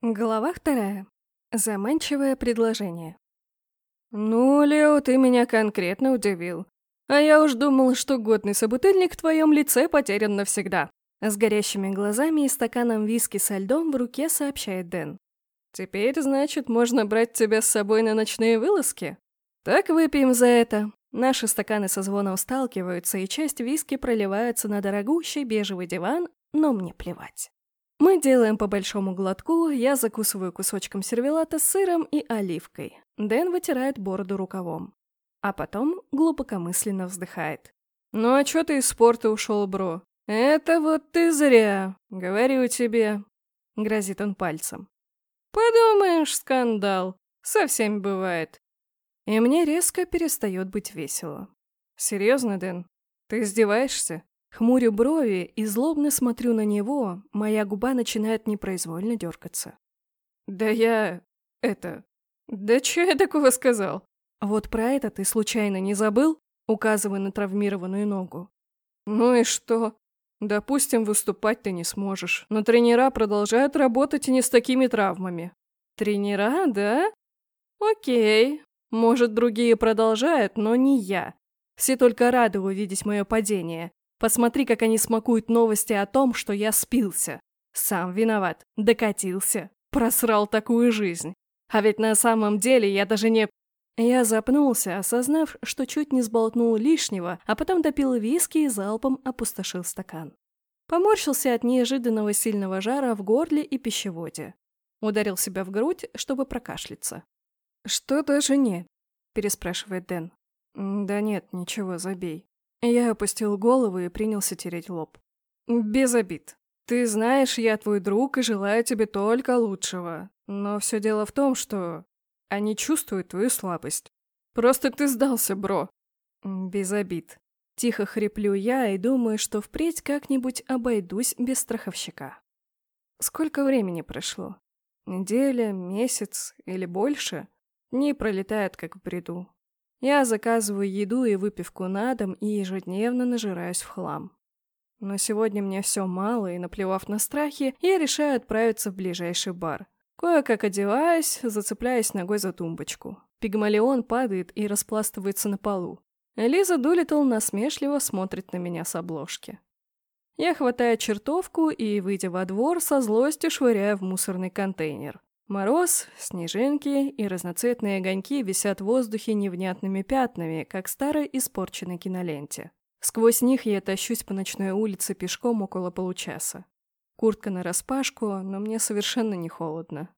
Глава вторая. Заманчивое предложение. «Ну, Лео, ты меня конкретно удивил. А я уж думал, что годный собутыльник в твоем лице потерян навсегда». С горящими глазами и стаканом виски со льдом в руке сообщает Дэн. «Теперь, значит, можно брать тебя с собой на ночные вылазки? Так выпьем за это». Наши стаканы со звоном сталкиваются, и часть виски проливается на дорогущий бежевый диван, но мне плевать. Мы делаем по большому глотку, я закусываю кусочком сервелата с сыром и оливкой. Дэн вытирает бороду рукавом. А потом глубокомысленно вздыхает. «Ну а чё ты из спорта ушел, бро? Это вот ты зря, говорю тебе», — грозит он пальцем. «Подумаешь, скандал. Совсем бывает». И мне резко перестает быть весело. «Серьезно, Дэн? Ты издеваешься?» Хмурю брови и злобно смотрю на него, моя губа начинает непроизвольно дергаться. «Да я... это... Да что я такого сказал?» «Вот про это ты случайно не забыл?» Указывая на травмированную ногу. «Ну и что? Допустим, выступать ты не сможешь, но тренера продолжают работать и не с такими травмами». «Тренера, да? Окей. Может, другие продолжают, но не я. Все только рады увидеть мое падение. Посмотри, как они смакуют новости о том, что я спился. Сам виноват. Докатился. Просрал такую жизнь. А ведь на самом деле я даже не... Я запнулся, осознав, что чуть не сболтнул лишнего, а потом допил виски и залпом опустошил стакан. Поморщился от неожиданного сильного жара в горле и пищеводе. Ударил себя в грудь, чтобы прокашляться. «Что даже не?» – переспрашивает Дэн. «Да нет, ничего, забей. Я опустил голову и принялся тереть лоб. «Без обид. Ты знаешь, я твой друг и желаю тебе только лучшего. Но все дело в том, что они чувствуют твою слабость. Просто ты сдался, бро». «Без обид». Тихо хриплю я и думаю, что впредь как-нибудь обойдусь без страховщика. Сколько времени прошло? Неделя, месяц или больше? Дни пролетают как в бреду. Я заказываю еду и выпивку на дом и ежедневно нажираюсь в хлам. Но сегодня мне все мало, и, наплевав на страхи, я решаю отправиться в ближайший бар. Кое-как одеваюсь, зацепляясь ногой за тумбочку. Пигмалион падает и распластывается на полу. Элиза Дулитл насмешливо смотрит на меня с обложки. Я хватаю чертовку и, выйдя во двор, со злостью швыряю в мусорный контейнер. Мороз, снежинки и разноцветные огоньки висят в воздухе невнятными пятнами, как старой испорченной киноленте. Сквозь них я тащусь по ночной улице пешком около получаса. Куртка нараспашку, но мне совершенно не холодно.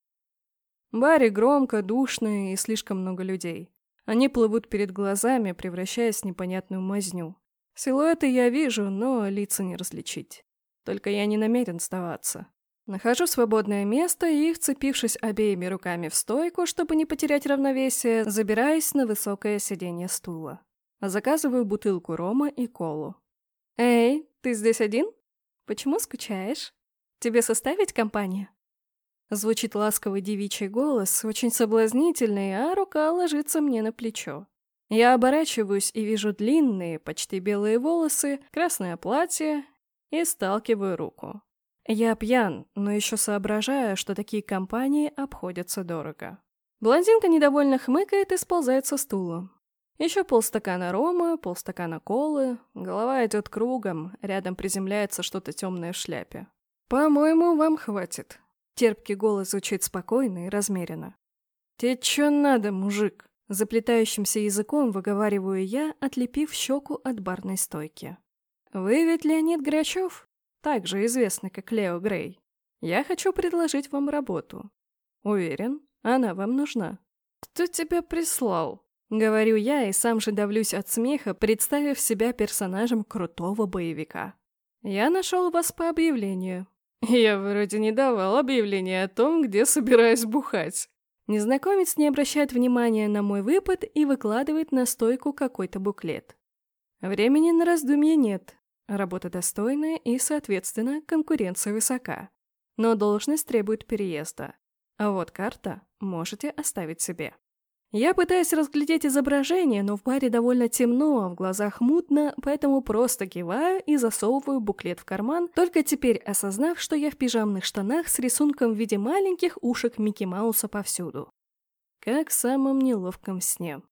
В баре громко, душно и слишком много людей. Они плывут перед глазами, превращаясь в непонятную мазню. Силуэты я вижу, но лица не различить. Только я не намерен сдаваться. Нахожу свободное место и, вцепившись обеими руками в стойку, чтобы не потерять равновесие, забираюсь на высокое сиденье стула. Заказываю бутылку рома и колу. «Эй, ты здесь один? Почему скучаешь? Тебе составить компанию?» Звучит ласковый девичий голос, очень соблазнительный, а рука ложится мне на плечо. Я оборачиваюсь и вижу длинные, почти белые волосы, красное платье и сталкиваю руку. Я пьян, но еще соображаю, что такие компании обходятся дорого. Блондинка недовольно хмыкает и сползает со стула. Еще полстакана рома, полстакана колы, голова идет кругом, рядом приземляется что-то темное в шляпе. «По-моему, вам хватит». Терпкий голос звучит спокойно и размеренно. «Тебе чё надо, мужик?» Заплетающимся языком выговариваю я, отлепив щеку от барной стойки. «Вы ведь Леонид Грачев?» Также известный как Лео Грей. Я хочу предложить вам работу. Уверен, она вам нужна. Кто тебя прислал? Говорю я и сам же давлюсь от смеха, представив себя персонажем крутого боевика. Я нашел вас по объявлению. Я вроде не давал объявления о том, где собираюсь бухать. Незнакомец не обращает внимания на мой выпад и выкладывает на стойку какой-то буклет. Времени на раздумье нет, Работа достойная и, соответственно, конкуренция высока. Но должность требует переезда. А вот карта можете оставить себе. Я пытаюсь разглядеть изображение, но в баре довольно темно, а в глазах мутно, поэтому просто киваю и засовываю буклет в карман, только теперь осознав, что я в пижамных штанах с рисунком в виде маленьких ушек Микки Мауса повсюду. Как в самом неловком сне.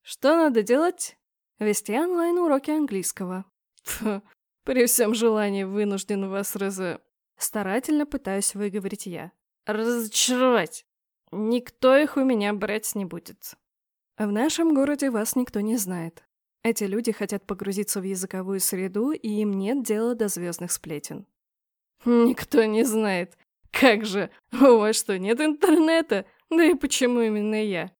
Что надо делать? Вести онлайн-уроки английского. Фу, при всем желании вынужден вас раз... Старательно пытаюсь выговорить я. Разочаровать. Никто их у меня брать не будет. В нашем городе вас никто не знает. Эти люди хотят погрузиться в языковую среду, и им нет дела до звездных сплетен. Никто не знает. Как же? У вас что, нет интернета? Да и почему именно я?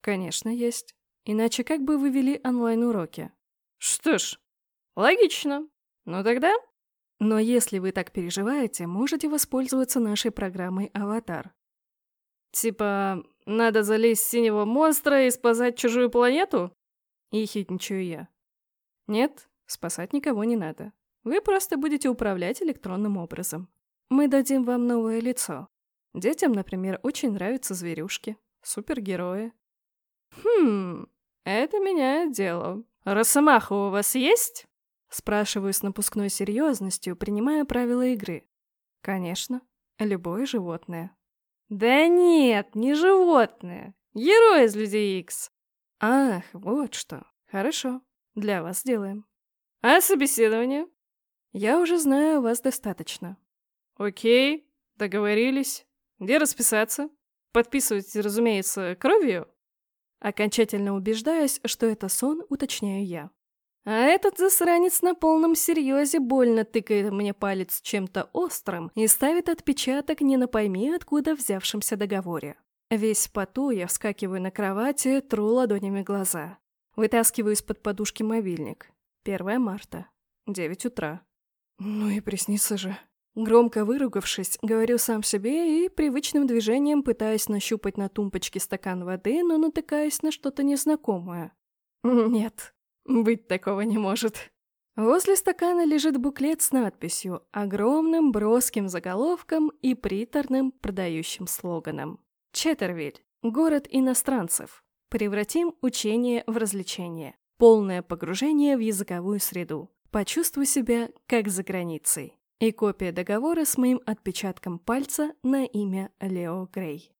Конечно, есть. Иначе как бы вы вели онлайн-уроки? Что ж, логично. Ну тогда... Но если вы так переживаете, можете воспользоваться нашей программой «Аватар». Типа, надо залезть в синего монстра и спасать чужую планету? И хитничаю я. Нет, спасать никого не надо. Вы просто будете управлять электронным образом. Мы дадим вам новое лицо. Детям, например, очень нравятся зверюшки, супергерои. Хм, это меняет дело. Росомаха у вас есть? Спрашиваю с напускной серьезностью, принимая правила игры. Конечно, любое животное. Да нет, не животное. Герой из Людей Икс. Ах, вот что. Хорошо, для вас сделаем. А собеседование? Я уже знаю вас достаточно. Окей, договорились. Где расписаться? Подписывайте, разумеется, кровью? Окончательно убеждаюсь, что это сон, уточняю я. А этот засранец на полном серьезе больно тыкает мне палец чем-то острым и ставит отпечаток не на пойми откуда взявшемся договоре. Весь поту я вскакиваю на кровати, тру ладонями глаза. Вытаскиваю из-под подушки мобильник. 1 марта. 9 утра. Ну и приснится же. Громко выругавшись, говорю сам себе и привычным движением пытаюсь нащупать на тумбочке стакан воды, но натыкаюсь на что-то незнакомое. Нет, быть такого не может. Возле стакана лежит буклет с надписью, огромным броским заголовком и приторным продающим слоганом. Четтервиль. Город иностранцев. Превратим учение в развлечение. Полное погружение в языковую среду. Почувствуй себя как за границей. И копия договора с моим отпечатком пальца на имя Лео Грей.